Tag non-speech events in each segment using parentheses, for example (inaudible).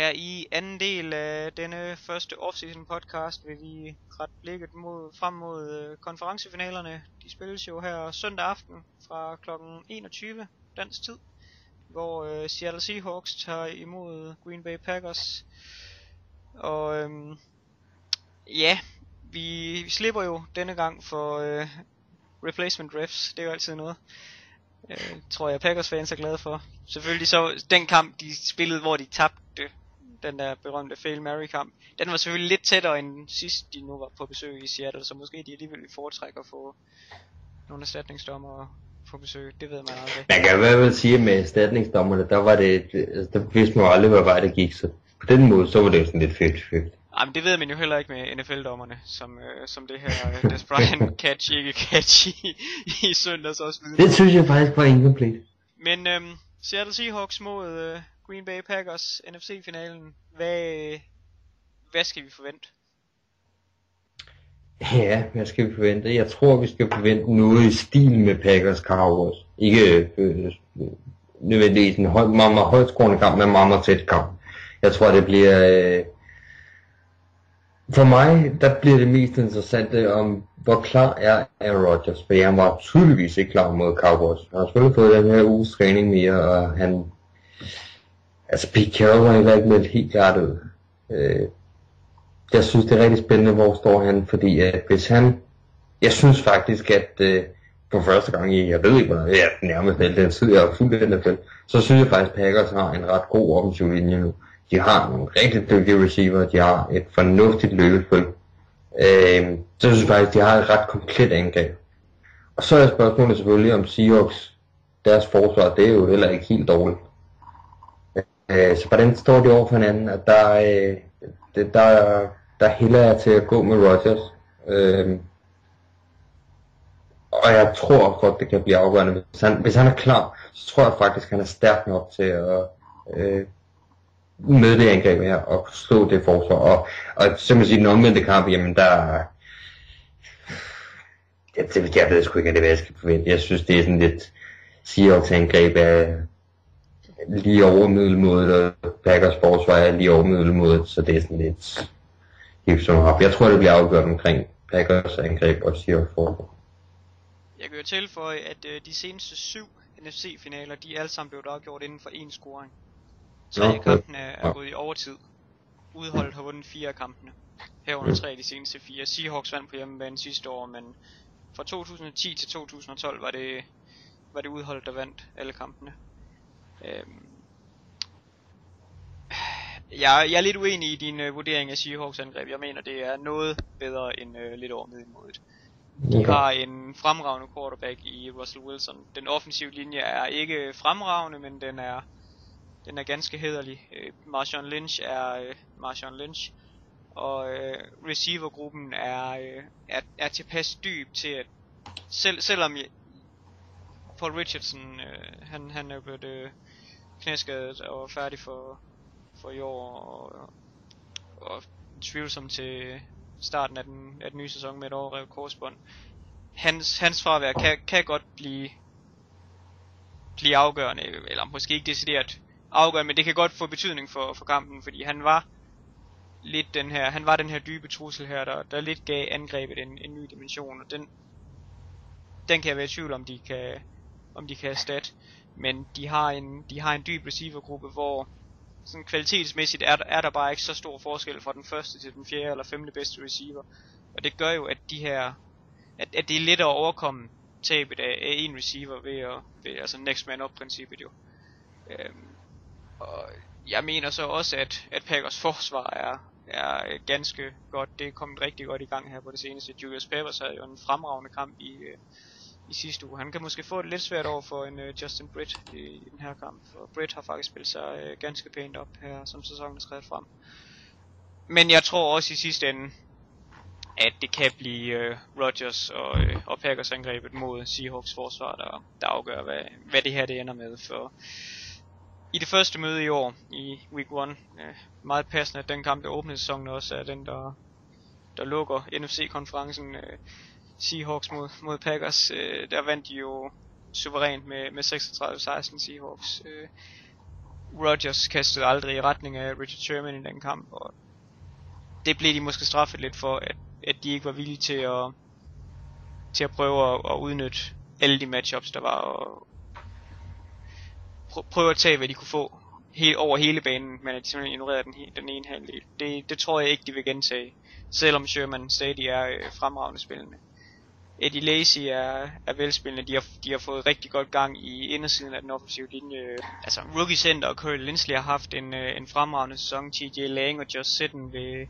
Her i anden del af denne første offseason podcast vil vi ret blikket mod, frem mod øh, konferencefinalerne. De spilles jo her søndag aften fra kl. 21 dansk tid, hvor øh, Seattle Seahawks tager imod Green Bay Packers. Og øhm, ja, vi, vi slipper jo denne gang for øh, replacement refs. Det er jo altid noget. Øh, tror jeg Packers fans er glade for. Selvfølgelig så den kamp de spillede, hvor de tabte den der berømte Fail Mary kamp, den var selvfølgelig lidt tættere end sidst de nu var på besøg i Seattle, så måske de alligevel vil foretrække at få nogle erstatningsdommer på besøg, det ved man aldrig. Man kan i hvert fald sige, at med erstatningsdommerne, der var det, altså, der vidste man aldrig, hvad vej det gik, så på den måde, så var det jo sådan lidt 50-50. Jamen det ved man jo heller ikke med NFL-dommerne, som, øh, som det her uh, Des Bryant (laughs) catch, ikke catch i, i søndags også. Det synes jeg faktisk var incomplete. Men øhm, Seattle Seahawks mod øh, Green Bay Packers NFC-finalen. Hvad, hvad skal vi forvente? Ja, hvad skal vi forvente? Jeg tror, vi skal forvente noget i stil med Packers Cowboys. Ikke øh, nødvendigvis en høj, meget, meget højtskårende kamp, men meget, meget tæt kamp. Jeg tror, det bliver... Øh, for mig, der bliver det mest interessante om, hvor klar er Aaron Rodgers, for han var tydeligvis ikke klar mod Cowboys. Han har selvfølgelig fået den her uges træning mere, og han... Altså, Pete Carroll var ikke meldt helt klart ud. Øh, jeg synes, det er rigtig spændende, hvor står han, fordi at hvis han... Jeg synes faktisk, at øh, for første gang i, jeg ved ikke, hvad jeg nærmest alt den tid, jeg har fulgt den NFL, så synes jeg faktisk, at Packers har en ret god offensiv linje nu. De har nogle rigtig dygtige receiver, de har et fornuftigt løbespil. Øh, så synes jeg faktisk, de har et ret komplet angreb. Og så er spørgsmålet selvfølgelig om Seahawks, deres forsvar, det er jo heller ikke helt dårligt. Øh, så hvordan står de over for hinanden? At der, øh, det, der, der hælder jeg til at gå med Rogers. Øh, og jeg tror godt, det kan blive afgørende. Hvis han, hvis han er klar, så tror jeg faktisk, at han er stærk nok til at øh, møde det angreb her og slå det forsvar. Og, og simpelthen sige, den omvendte kamp, jamen der... Jeg, jeg ved sgu ikke, hvad jeg skal forvente. Jeg synes, det er sådan lidt Seahawks angreb af lige over middelmådet, og Packers forsvar er lige over middelmådet, så det er sådan lidt hiv som op. Jeg tror, det bliver afgjort omkring Packers angreb og Seahawks forsvar. Jeg kan jo tilføje, at øh, de seneste syv NFC-finaler, de er alle sammen blevet afgjort inden for én scoring. Tre af kampene er ja. gået i overtid. Udholdet har vundet fire af kampene. Herunder tre af de seneste fire. Seahawks vandt på hjemmebane sidste år, men fra 2010 til 2012 var det, var det udholdet, der vandt alle kampene. Øhm. Jeg, jeg er lidt uenig i din uh, vurdering af Seahawks angreb. Jeg mener, det er noget bedre end uh, lidt over middelmådet. De har en fremragende quarterback i Russell Wilson. Den offensive linje er ikke fremragende, men den er den er ganske hederlig. Øh, Marshawn Lynch er øh, Marshawn Lynch, og øh, receivergruppen er, øh, er, er tilpas dyb til at, selv, selvom jeg, Paul Richardson, øh, han, han er blevet øh, knæskadet og færdig for, for i år, og, og tvivlsom til starten af den, af den nye sæson med et overrevet korsbånd. Hans, hans fravær kan, kan godt blive blive afgørende, eller måske ikke decideret afgørende, men det kan godt få betydning for, for kampen, fordi han var lidt den her, han var den her dybe trussel her, der, der lidt gav angrebet en, en ny dimension, og den, den kan jeg være i tvivl om de kan, om de kan erstatte. Men de har en, de har en dyb receivergruppe, hvor sådan kvalitetsmæssigt er, er der bare ikke så stor forskel fra den første til den fjerde eller femte bedste receiver. Og det gør jo, at de her, at, at det er lettere at overkomme tabet af, af en receiver ved at, ved, altså next man up princippet jo. Øhm, og jeg mener så også, at, at Packers forsvar er, er ganske godt. Det er kommet rigtig godt i gang her på det seneste. Julius Peppers havde jo en fremragende kamp i, øh, i sidste uge. Han kan måske få det lidt svært over for en uh, Justin Britt i, i den her kamp. For Britt har faktisk spillet sig uh, ganske pænt op her, som sæsonen er skrevet frem. Men jeg tror også i sidste ende, at det kan blive uh, Rodgers og, uh, og Packers angrebet mod Seahawks forsvar, der, der afgør, hvad, hvad det her det ender med. For i det første møde i år, i week 1, øh, meget passende, at den kamp, der åbnede sæsonen også, er den, der, der lukker NFC-konferencen. Øh, Seahawks mod, mod Packers, øh, der vandt de jo suverænt med, med 36-16 Seahawks. Øh, Rodgers kastede aldrig i retning af Richard Sherman i den kamp, og det blev de måske straffet lidt for, at, at de ikke var villige til at, til at prøve at, at udnytte alle de matchups, der var, og prøve at tage, hvad de kunne få he, over hele banen, men at de simpelthen ignorerede den, den ene halvdel. Det, det tror jeg ikke, de vil gentage, selvom Sherman stadig er øh, fremragende spillende. Eddie Lacy er, er velspillende. De har, de har fået rigtig godt gang i indersiden af den offensive linje. Altså, rookie center og Curry Lindsley har haft en, øh, en fremragende sæson. TJ Lang og Josh Sitten ved,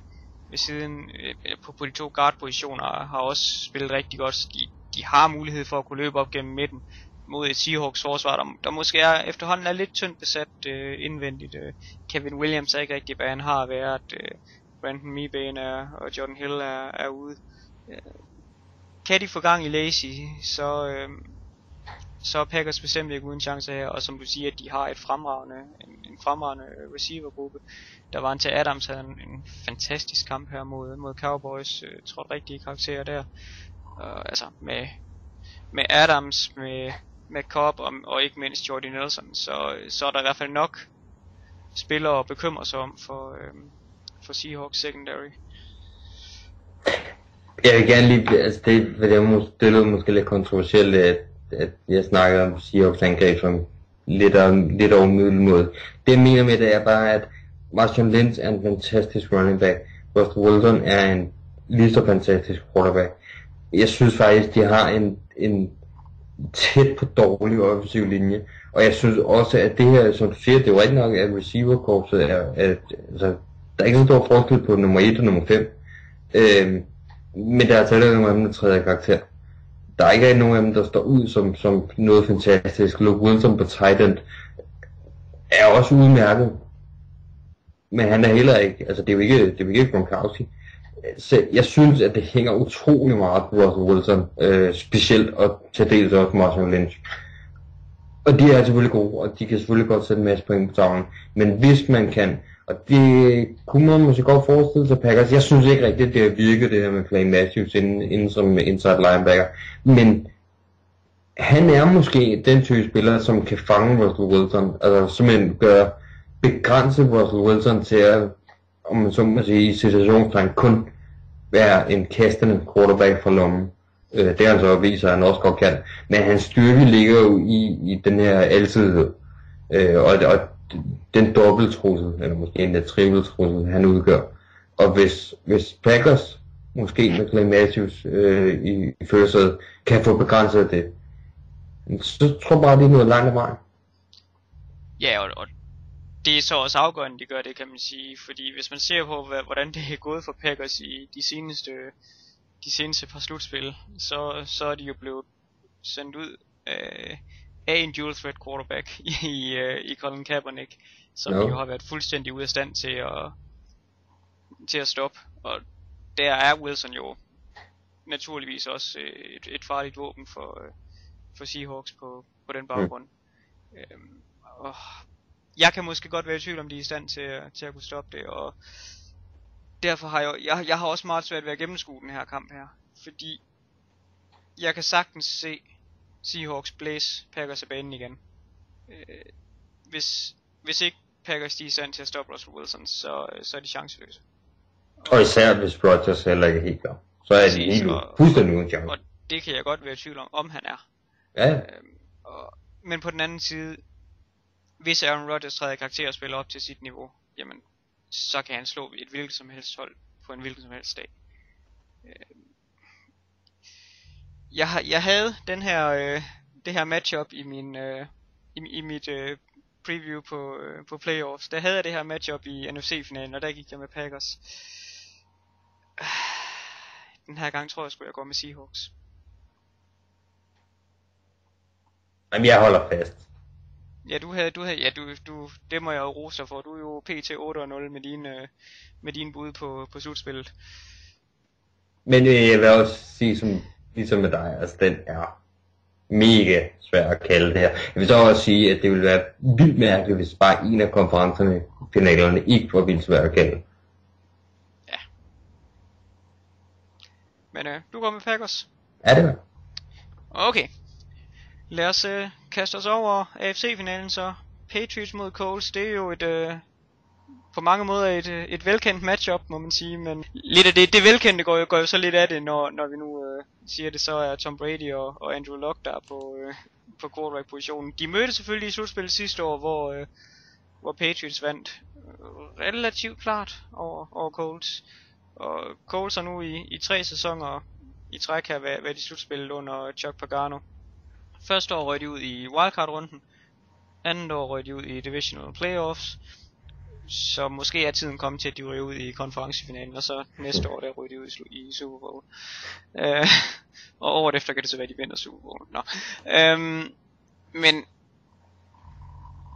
ved siden øh, på, på de to guard-positioner har også spillet rigtig godt. Så de, de har mulighed for at kunne løbe op gennem midten mod et Seahawks forsvar, der, der måske er efterhånden er lidt tyndt besat øh, indvendigt. Øh. Kevin Williams er ikke rigtig, hvad han har været. Øh, Brandon Meebane er, og Jordan Hill er, er ude. Øh, kan de få gang i Lazy, så, øh, så er Packers bestemt ikke uden chance her, og som du siger, at de har et fremragende, en, en fremragende øh, receivergruppe. Der var en til Adams, havde en, en fantastisk kamp her mod, mod Cowboys, øh, tror rigtige karakterer der. Uh, altså med, med Adams, med, med Cobb og, og ikke mindst Jordy Nelson, så, så er der i hvert fald nok spillere at bekymre sig om for, øh, for Seahawks secondary. Jeg vil gerne lige, altså det, det, er, det lød måske lidt kontroversielt, at, at jeg snakker om Seahawks angreb som lidt, om, lidt over middelmåde. Det jeg mener med det er bare, at Marshawn Lynch er en fantastisk running back. Russell Wilson er en lige så fantastisk quarterback. Jeg synes faktisk, de har en, en tæt på dårlig offensiv linje. Og jeg synes også, at det her, som du siger, det er jo rigtig nok, at receiverkorpset er, at, altså, der er ikke så stor forskel på nummer 1 og nummer 5. Øhm, men der er altså ikke af dem, der træder karakter. Der er ikke nogen af dem, der står ud som, som noget fantastisk. Luke Wilson på tight end er også udmærket. Men han er heller ikke, altså det er jo ikke, det er jo ikke Gronkowski. Så jeg synes, at det hænger utrolig meget på Russell Wilson, øh, specielt og til dels også Marshall Lynch. Og de er selvfølgelig gode, og de kan selvfølgelig godt sætte en masse point på tavlen. Men hvis man kan og det kunne man måske godt forestille sig Packers. Jeg synes ikke rigtigt, det har virket det her med Clay Matthews inden, inden som inside linebacker. Men han er måske den type spiller, som kan fange Russell Wilson. Altså simpelthen gøre begrænse Russell Wilson til at, om man så må sige, i situationstegn kun være en kastende quarterback fra lommen. Øh, det han så viser, at han også godt kan. Men hans styrke ligger jo i, i den her alsidighed. Øh, og, og den dobbelttrussel, eller måske endda trippeltrussel, han udgør. Og hvis, hvis Packers, måske med Clay Matthews øh, i, i førersædet, kan få begrænset det, så tror jeg bare, det er noget langt af vejen. Ja, og, og det er så også afgørende, de gør det, kan man sige. Fordi hvis man ser på, hvordan det er gået for Packers i de seneste, de seneste par slutspil, så, så er de jo blevet sendt ud øh, af en dual threat quarterback (laughs) i, uh, i Colin Kaepernick, som jo. jo har været fuldstændig ude af stand til at, til at stoppe. Og der er Wilson jo naturligvis også øh, et, et farligt våben for, øh, for Seahawks på, på den baggrund. Mm. Øhm, og jeg kan måske godt være i tvivl om de er i stand til, til at kunne stoppe det, og derfor har jeg, jeg, jeg har også meget svært ved at gennemskue den her kamp her, fordi jeg kan sagtens se, Seahawks blæse Packers af banen igen. Øh, hvis, hvis ikke Packers de er stand til at stoppe Russell Wilson, så, så er de chanceløse. Og især hvis Rodgers heller ikke er helt klar. Så er de helt fuldstændig uden chance. Og det kan jeg godt være i tvivl om, om han er. Ja. Øhm, og, men på den anden side, hvis Aaron Rodgers træder karakter og spiller op til sit niveau, jamen, så kan han slå et hvilket som helst hold på en hvilken som helst dag. Øhm, jeg, jeg havde den her, øh, det her matchup i min, øh, i, i mit øh, preview på, øh, på playoffs. Der havde jeg det her matchup i NFC-finalen, og der gik jeg med Packers. (sighs) Den her gang tror jeg, skulle jeg gå med Seahawks. Jamen, jeg holder fast. Ja, du havde, du havde, ja, du, du, det må jeg jo rose dig for. Du er jo PT 8-0 med dine, med dine bud på, på slutspillet. Men øh, jeg vil også sige, som ligesom med dig, altså den er mega svær at kalde det her. Jeg vil så også sige, at det ville være vildt mærkeligt, hvis bare en af konferencerne, finalerne, ikke var vildt svært at kalde. Ja. Men øh, du går med Packers? Ja, det var. Okay. Lad os øh, kaste os over AFC-finalen så. Patriots mod Coles, det er jo et, øh, på mange måder et, øh, et velkendt matchup, må man sige, men lidt af det, det velkendte går jo, går jo så lidt af det, når, når vi nu øh, siger det, så er Tom Brady og, og Andrew Luck der på, øh, på quarterback-positionen. De mødte selvfølgelig i slutspillet sidste år, hvor, øh, hvor Patriots vandt øh, relativt klart over, over Colts. Og Colts har nu i, i tre sæsoner i træk her været, været i slutspillet under Chuck Pagano. Første år røg de ud i wildcard-runden, andet år røg de ud i divisional playoffs, så måske er tiden kommet til, at de ryger ud i konferencefinalen, og så næste år, der ryger de ud i Super Bowl. Øh, (laughs) og året efter kan det så være, at de vinder Super Bowl. Nå. Um, men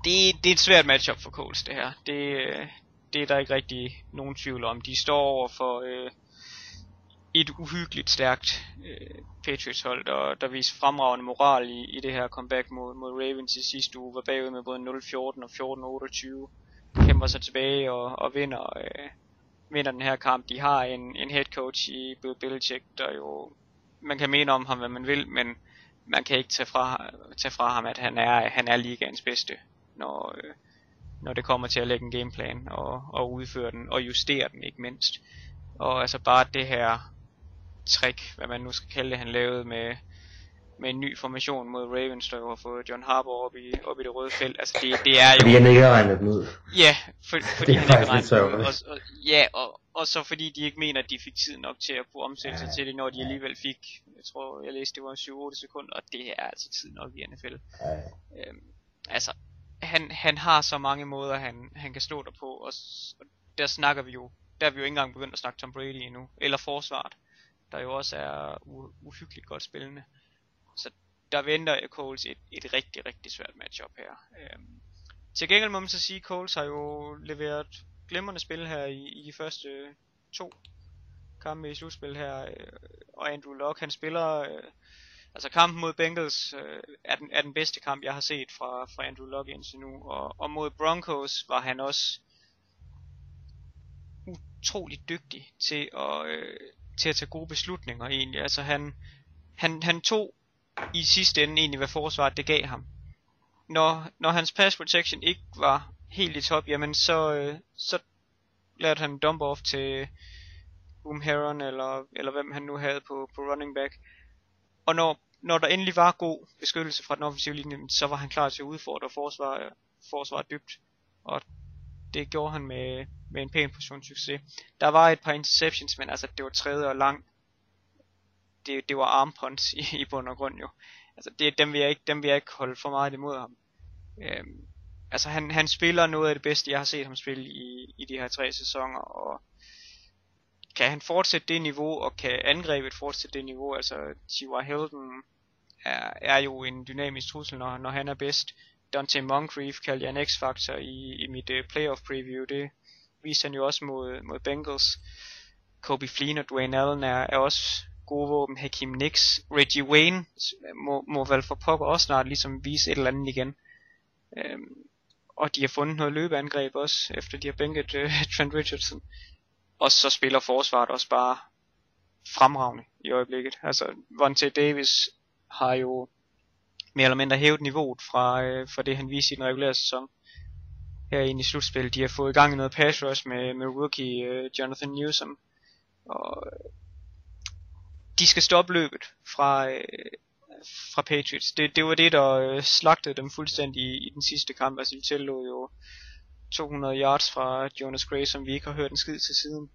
det, det er et svært matchup for Colts, det her. Det, det er der ikke rigtig nogen tvivl om. De står over for øh, et uhyggeligt stærkt øh, Patriots hold, der, der viser fremragende moral i, i det her comeback mod, mod Ravens i sidste uge, var bagud med både 0-14 og 14-28 kæmper sig tilbage og, og vinder, øh, vinder den her kamp. De har en, en head coach i Bill Belichick, der jo, man kan mene om ham, hvad man vil, men man kan ikke tage fra, tage fra ham, at han er, han er ligaens bedste, når, øh, når det kommer til at lægge en gameplan og, og udføre den, og justere den ikke mindst. Og altså bare det her trick, hvad man nu skal kalde det, han lavede med, med en ny formation mod Ravens, der jo har fået John Harbour op i, op i det røde felt. Altså det, det er jo... Fordi han ikke har regnet den ud. Ja, for, fordi (laughs) det er han ikke har regnet den ud. Og, og, ja, og, og så fordi de ikke mener, at de fik tid nok til at kunne omsætte sig til det, når de alligevel fik, jeg tror, jeg læste, det var 7-8 sekunder, og det er altså tid nok i NFL. Ja. Øhm, altså, han, han har så mange måder, han, han kan slå dig på, og, og der snakker vi jo, der er vi jo ikke engang begyndt at snakke Tom Brady endnu, eller forsvaret, der jo også er u- uhyggeligt godt spillende der venter Coles et, et rigtig, rigtig svært matchup her. Øhm, til gengæld må man så sige, at Coles har jo leveret glimrende spil her i, i de første to kampe i slutspil her, øh, og Andrew Locke, han spiller, øh, altså kampen mod Bengals øh, er, den, er den bedste kamp, jeg har set fra, fra Andrew Locke indtil nu, og, og mod Broncos var han også utrolig dygtig til at, øh, til at tage gode beslutninger egentlig, altså han, han, han tog i sidste ende egentlig, hvad forsvaret det gav ham. Når, når hans pass protection ikke var helt i top, jamen så, øh, så lærte han dump off til Boom Heron, eller, eller hvem han nu havde på, på running back. Og når, når der endelig var god beskyttelse fra den offensive linje, så var han klar til at udfordre forsvaret, forsvaret dybt. Og det gjorde han med, med en pæn portion succes. Der var et par interceptions, men altså det var tredje og langt det, det var armpunts i, i bund og grund jo. Altså det, dem, vil jeg ikke, dem vil jeg ikke holde for meget imod ham. Øhm, altså han, han spiller noget af det bedste, jeg har set ham spille i, i de her tre sæsoner, og kan han fortsætte det niveau, og kan angrebet fortsætte det niveau, altså T.Y. Hilton er, er jo en dynamisk trussel, når, når han er bedst. Dante Moncrief kaldte jeg en X-faktor i, i mit uh, playoff preview, det viste han jo også mod, mod Bengals. Kobe Flynn og Dwayne Allen er, er også gode våben. Hakim Nix, Reggie Wayne må, må vel for pokker også snart ligesom vise et eller andet igen. Øhm, og de har fundet noget løbeangreb også, efter de har bænket øh, (laughs) Trent Richardson. Og så spiller forsvaret også bare fremragende i øjeblikket. Altså, Vontae Davis har jo mere eller mindre hævet niveauet fra, øh, fra det han viste i den regulære sæson. Herinde i slutspillet. De har fået i gang i noget pass rush med, med rookie øh, Jonathan Newsom. Og de skal stoppe løbet fra, øh, fra Patriots. Det, det var det, der øh, slagtede dem fuldstændig i, i den sidste kamp. Altså, de tillod jo 200 yards fra Jonas Gray, som vi ikke har hørt en skid til siden.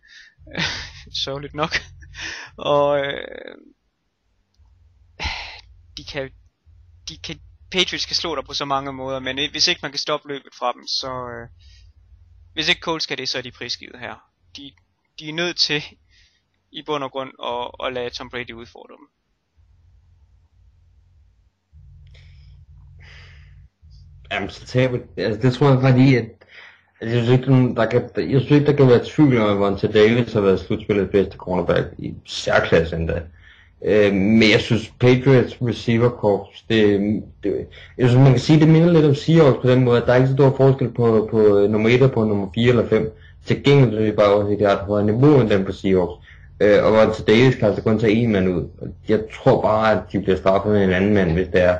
(laughs) Sørgeligt nok. og øh, de kan, de kan, Patriots kan slå dig på så mange måder, men hvis ikke man kan stoppe løbet fra dem, så øh, hvis ikke Colts kan det, så er de prisgivet her. De, de er nødt til i bund og grund og, at lade Tom Brady udfordre dem. Jamen, så taber altså, det tror jeg fordi, at altså, jeg, synes ikke, der kan, jeg synes ikke, der kan være tvivl om, at Vontae Davis har været slutspillets bedste cornerback i særklasse endda. Øh, men jeg synes, Patriots receiver corps, det, det, jeg synes, man kan sige, det minder lidt om Seahawks på den måde, at der er ikke så stor forskel på, på øh, nummer 1 og på nummer 4 eller 5. Til gengæld er det bare også, et det højere niveau end dem på Seahawks. Øh, og Vontae Davis kan altså kun tage en mand ud. Jeg tror bare, at de bliver straffet med en anden mand, hvis det er.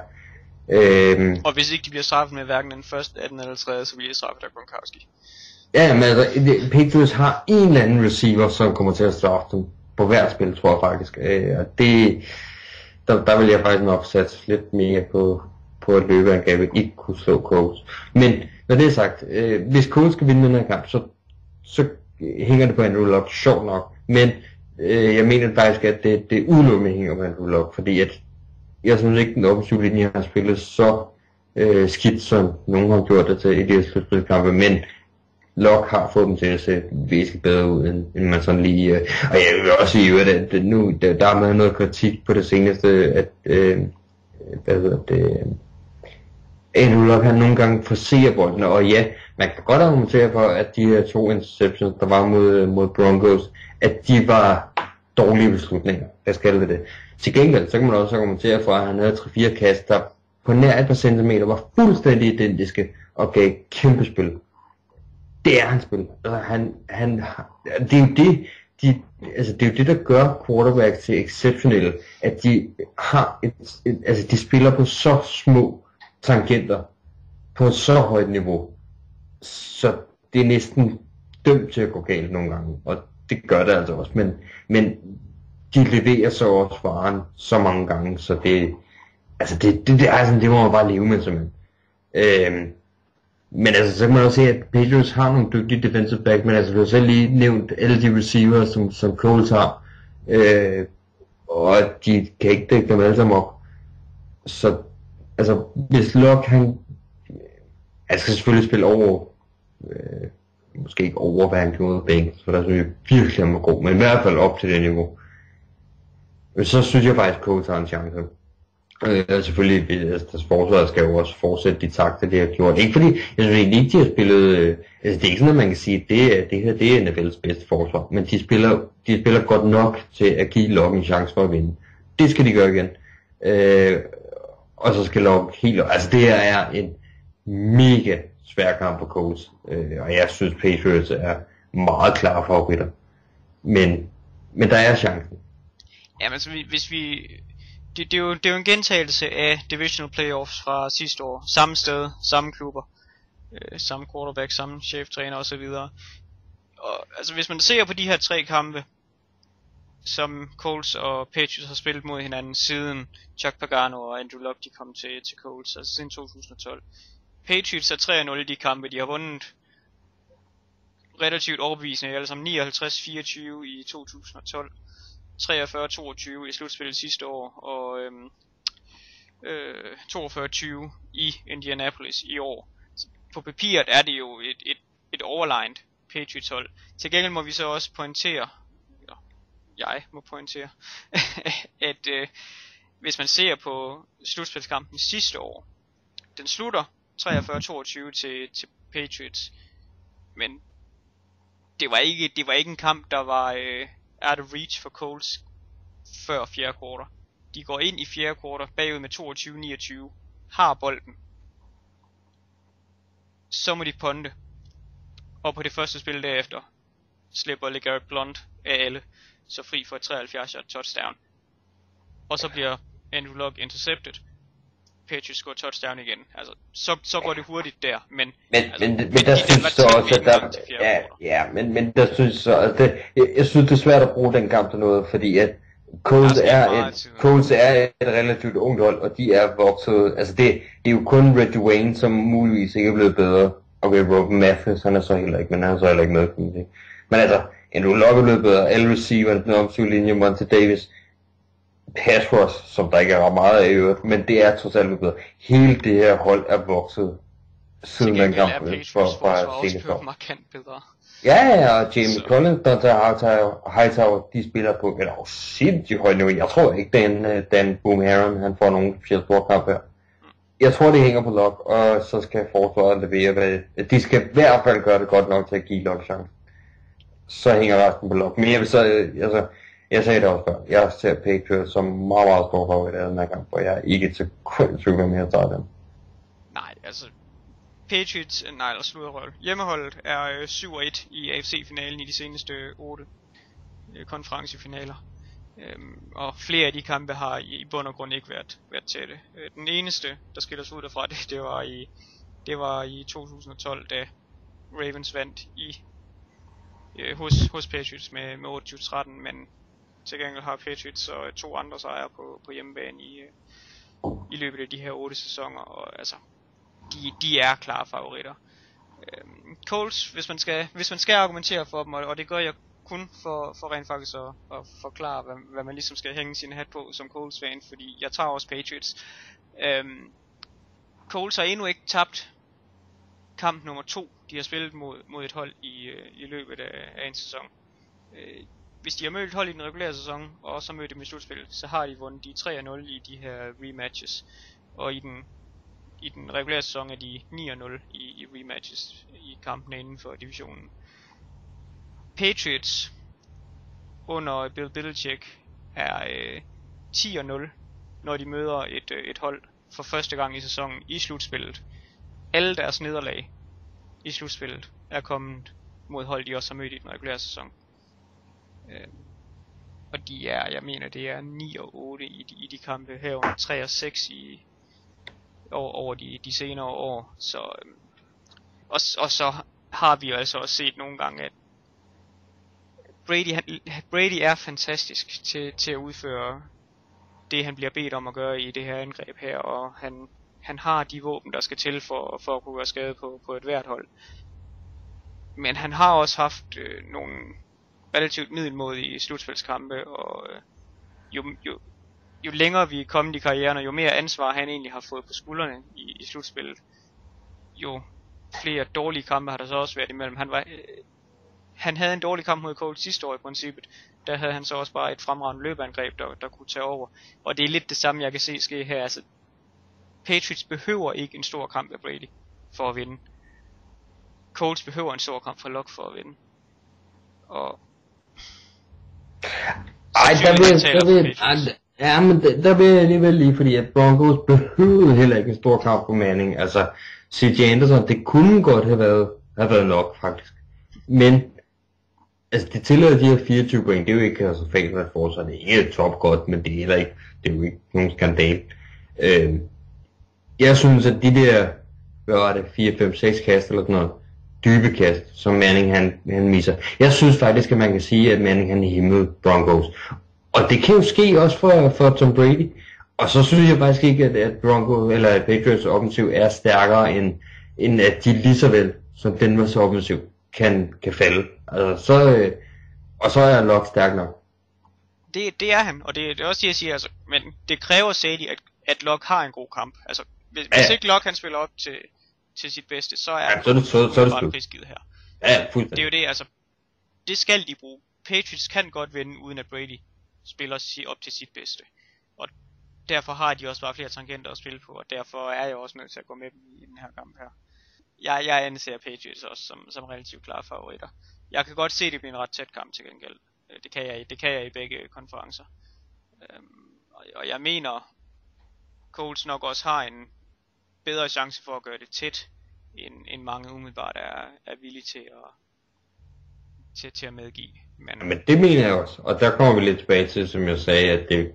Øhm, Og hvis ikke de bliver straffet med hverken den første, anden eller tredje, så bliver de straffet af Gronkowski. ja, men altså, det- Patriots har en eller anden receiver, som kommer til at straffe dem på hvert spil, tror jeg faktisk. Øh, og det, der, der vil jeg faktisk nok satse lidt mere på, på at løbeangrebet ikke kunne slå Colts. Men når det er sagt, øh, hvis Colts skal vinde den her kamp, så, så hænger det på Andrew Luck, sjovt nok. Men øh, jeg mener faktisk, at det, det udelukkende hænger på Andrew Luck, fordi at jeg synes ikke, den offensive linje har spillet så øh, skidt, som nogen har gjort det til i de her slutspilskampe, men Lok har fået dem til at se væsentligt bedre ud, end, end man sådan lige... Øh, og jeg vil også sige, at det, nu, der, der er med noget kritik på det seneste, at... Øh, hvad hedder det... Øh, Andrew Luck, han nogle gange forser bolden, og ja, man kan godt argumentere for, at de her to interceptions, der var mod, mod Broncos, at de var dårlige beslutninger. Jeg skal det. Til gengæld, så kan man også argumentere for, at han havde 3-4 kast, der på nær et par centimeter var fuldstændig identiske og gav kæmpe spil. Det er hans spil. Altså, han, han, det er jo det, de, altså, det er jo det, der gør quarterback til exceptionelle, at de har et, et, altså, de spiller på så små tangenter, på så højt niveau, så det er næsten dømt til at gå galt nogle gange, og det gør det altså også, men, men de leverer så også varen så mange gange, så det, altså det, det, det, er sådan, det må man bare leve med simpelthen. Øhm, men altså, så kan man også se, at Patriots har nogle dygtige defensive back, men altså, du har selv lige nævnt alle de receivers, som, som Coles har, øh, og de kan ikke dække dem alle sammen op. Så, altså, hvis Locke, han, han skal selvfølgelig spille over, øh, måske ikke over, hvad han gjorde mod for der synes jeg virkelig, han var god, men i hvert fald op til det niveau. Men så synes jeg faktisk, at Coates har en chance. Øh, selvfølgelig, deres altså, forsvar skal jo også fortsætte de takter, de har gjort. Ikke fordi, jeg synes egentlig ikke, de har spillet, øh, altså det er ikke sådan, at man kan sige, at det, er- det her det er NFL's bedste forsvar, men de spiller, de spiller godt nok til at give Lok en chance for at vinde. Det skal de gøre igen. Øh, og så skal Lok helt, altså det her er en mega svær kamp på Colts, øh, og jeg synes Patriots er meget klare favoritter. Men, men der er chancen. Jamen altså, vi- hvis vi... Det, det, er jo, det er jo en gentagelse af divisional playoffs fra sidste år. Samme sted, samme klubber, øh, samme quarterback, samme cheftræner osv. Og altså, hvis man ser på de her tre kampe, som Colts og Patriots har spillet mod hinanden siden Chuck Pagano og Andrew Luck de kom til, til Colts, altså siden 2012. Patriots er 3-0 i de kampe, de har vundet relativt overbevisende, altså 59-24 i 2012. 43-22 i slutspillet sidste år, og øhm, øh, 42-20 i Indianapolis i år. Så På papiret er det jo et, et, et overlegnet Patriots hold. Til gengæld må vi så også pointere, eller jeg må pointere, (laughs) at øh, hvis man ser på slutspilskampen sidste år, den slutter 43-22 til, til Patriots, men det var ikke det var ikke en kamp der var øh, out of reach for Colts før fjerde kvartal. De går ind i fjerde kvartal bagud med 22-29, har bolden. Så må de ponde. Og på det første spil derefter slipper LeGarrette Blunt af alle, så fri for et 73 yard touchdown. Og så bliver Andrew Luck intercepted. Patriots scorer touchdown igen. Altså, så, så går det hurtigt der, men... Men, altså, men, men de- der synes så også, at der, ja, ja, men, men der synes så, at det, jeg, jeg synes det er svært at bruge den kamp til noget, fordi at Colts er, et. Colts er et relativt ungt hold, og de er vokset, altså det, det er jo kun Reggie Wayne, som muligvis ikke er blevet bedre, okay, Robin Mathis, han er så heller ikke, men han er så heller ikke med, kan man sige. Men altså, Andrew Luck er blevet bedre, alle receiverne, den omsyge linje, Monte Davis, pass rush, som der ikke er ret meget af i øvrigt, men det er totalt blevet bedre. Hele det her hold er vokset siden den kamp er øh, for, også seneste år. markant bedre. Ja, ja, og Jamie Så- Collins, Dante Hightower, Hightower, de spiller på et afsindigt højt niveau. Jeg tror ikke, Dan, øh, Dan Boom Aaron, han får nogen specielt stor kamp her. Jeg tror, det hænger på Lok, og så skal forsvaret levere, hvad, de skal i hvert fald gøre det godt nok til at give Lok chance. Så hænger resten på Lok. Men jeg vil så, øh, altså, jeg sagde det også før, jeg ser Patriots som meget, meget stor favorit af den her kamp, og jeg er ikke til kun tvivl om, jeg tager den. Nej, altså... Patriots, nej, nej, eller sludderrøl. Hjemmeholdet er øh, 7-1 i AFC-finalen i de seneste 8 øh, konferencefinaler. Øhm, og flere af de kampe har i, i bund og grund ikke været, været tætte. Øh, den eneste, der skiller sig ud derfra, (laughs) det, det, var i, det var i 2012, da Ravens vandt i øh, hos, hos Patriots med, med 28-13, men til gengæld har Patriots så øh, to andre sejre på, på hjemmebane i, øh, i løbet af de her otte sæsoner, og altså, de, de er klare favoritter. Øhm, Colts, hvis man, skal, hvis man skal argumentere for dem, og, og det gør jeg kun for, for rent faktisk at, at forklare, hvad, hvad man ligesom skal hænge sin hat på som Colts fan, fordi jeg tager også Patriots. Øhm, Colts har endnu ikke tabt kamp nummer to, de har spillet mod, mod et hold i, øh, i løbet af, af en sæson. Øh, hvis de har mødt hold i den regulære sæson, og så mødt dem i slutspillet, så har de vundet de 3-0 i de her rematches. Og i den, i den regulære sæson er de 9-0 i, i rematches i kampene inden for divisionen. Patriots under Bill Belichick er øh, 10-0, når de møder et, øh, et hold for første gang i sæsonen i slutspillet. Alle deres nederlag i slutspillet er kommet mod hold, de også har mødt i den regulære sæson. Øh, og de er, jeg mener, det er 9 og 8 i de, i de kampe herunder 3 og 6 i, over, over de, de senere år. Så, øh, og, og så har vi jo altså også set nogle gange, at Brady, han, Brady er fantastisk til, til at udføre det, han bliver bedt om at gøre i det her angreb her, og han, han har de våben, der skal til for, for at kunne være skade på, på et hvert hold. Men han har også haft øh, nogle relativt middelmodige slutspilskampe, og øh, jo, jo, jo længere vi er kommet i karrieren, og jo mere ansvar han egentlig har fået på skuldrene i, i slutspillet, jo flere dårlige kampe har der så også været imellem. Han var, øh, han havde en dårlig kamp mod Colts sidste år i princippet. Der havde han så også bare et fremragende løbeangreb, der, der kunne tage over. Og det er lidt det samme, jeg kan se ske her. Altså, Patriots behøver ikke en stor kamp af Brady for at vinde. Colts behøver en stor kamp fra Luck for at vinde. Og... Ej, der vil, der vil, ej, ja, men der, der vil jeg alligevel lige, fordi at Broncos behøvede heller ikke en stor kamp på Manning. Altså, C.J. Anderson, det kunne godt have været, have været nok, faktisk. Men Altså, det tillader de her 24 point, det er jo ikke katastrofalt at forsvar. Det er ikke top godt, men det er heller ikke, det er jo ikke nogen skandal. Øh, jeg synes, at de der, hvad var det, 4, 5, 6 kast eller sådan noget, dybe kast, som Manning han, han misser. Jeg synes faktisk, at man kan sige, at Manning han himmede Broncos. Og det kan jo ske også for, for Tom Brady. Og så synes jeg faktisk ikke, at, at Broncos eller at Patriots offensiv er stærkere, end, end at de lige så vel som Denvers offensiv kan, kan falde. Altså, så, øh, og så er nok stærk nok. Det, det er han, og det, det er også det, jeg siger, altså, men det kræver Sadie, at, at Locke har en god kamp. Altså, hvis, ja. hvis ikke Locke han spiller op til, til sit bedste, så er ja, så er det, så, så er det bare prisgivet her. Ja, fuldstændig. Det er jo det, altså, det skal de bruge. Patriots kan godt vinde, uden at Brady spiller op til sit bedste. Og derfor har de også bare flere tangenter at spille på, og derfor er jeg også nødt til at gå med dem i den her kamp her jeg, jeg anser Patriots også som, som relativt klare favoritter. Jeg kan godt se, det bliver en ret tæt kamp til gengæld. Øh, det kan jeg, det kan jeg i begge konferencer. Øhm, og, og jeg mener, Colts nok også har en bedre chance for at gøre det tæt, end, end mange umiddelbart er, er villige til at, til, til at medgive. Men, Men det mener jeg også, og der kommer vi lidt tilbage til, som jeg sagde, at det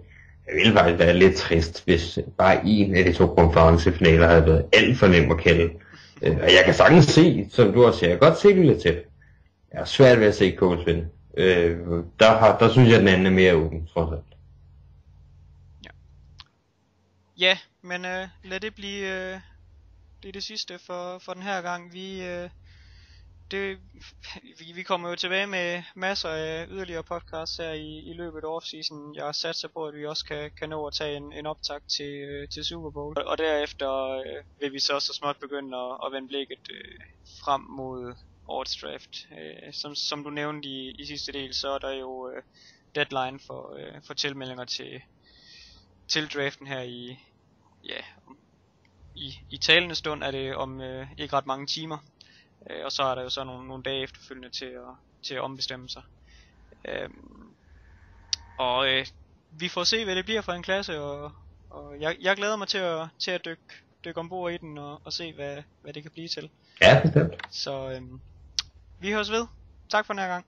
ville faktisk være lidt trist, hvis bare en af de to konferencefinaler havde været alt for nem at kalde. Øh, og jeg kan sagtens se, som du også siger, jeg kan godt se det lidt tæt. Jeg er svært ved at se Colts vinde. Øh, der, har, der synes jeg, at den anden er mere åben, trods alt. Ja. Ja, men øh, lad det blive, øh, det, det sidste for, for den her gang. Vi, øh, det, vi, vi kommer jo tilbage med masser af yderligere podcasts her i, i løbet af offseason. Jeg satser på, at vi også kan, kan nå at tage en, en optag til, øh, til Super Bowl. Og, og derefter øh, vil vi så så småt begynde at, at vende blikket øh, frem mod årets draft. Øh, som, som du nævnte i, i sidste del, så er der jo øh, deadline for, øh, for tilmeldinger til, til draften her i, ja, i, i talende stund er det om øh, ikke ret mange timer. Øh, og så er der jo så nogle, nogle dage efterfølgende til at, til at ombestemme sig. Øh, og øh, vi får se, hvad det bliver for en klasse, og, og jeg, jeg glæder mig til at, til at dykke, dykke ombord i den og, og se, hvad, hvad det kan blive til. Ja, bestemt. Så øh, vi høres ved. Tak for den her gang.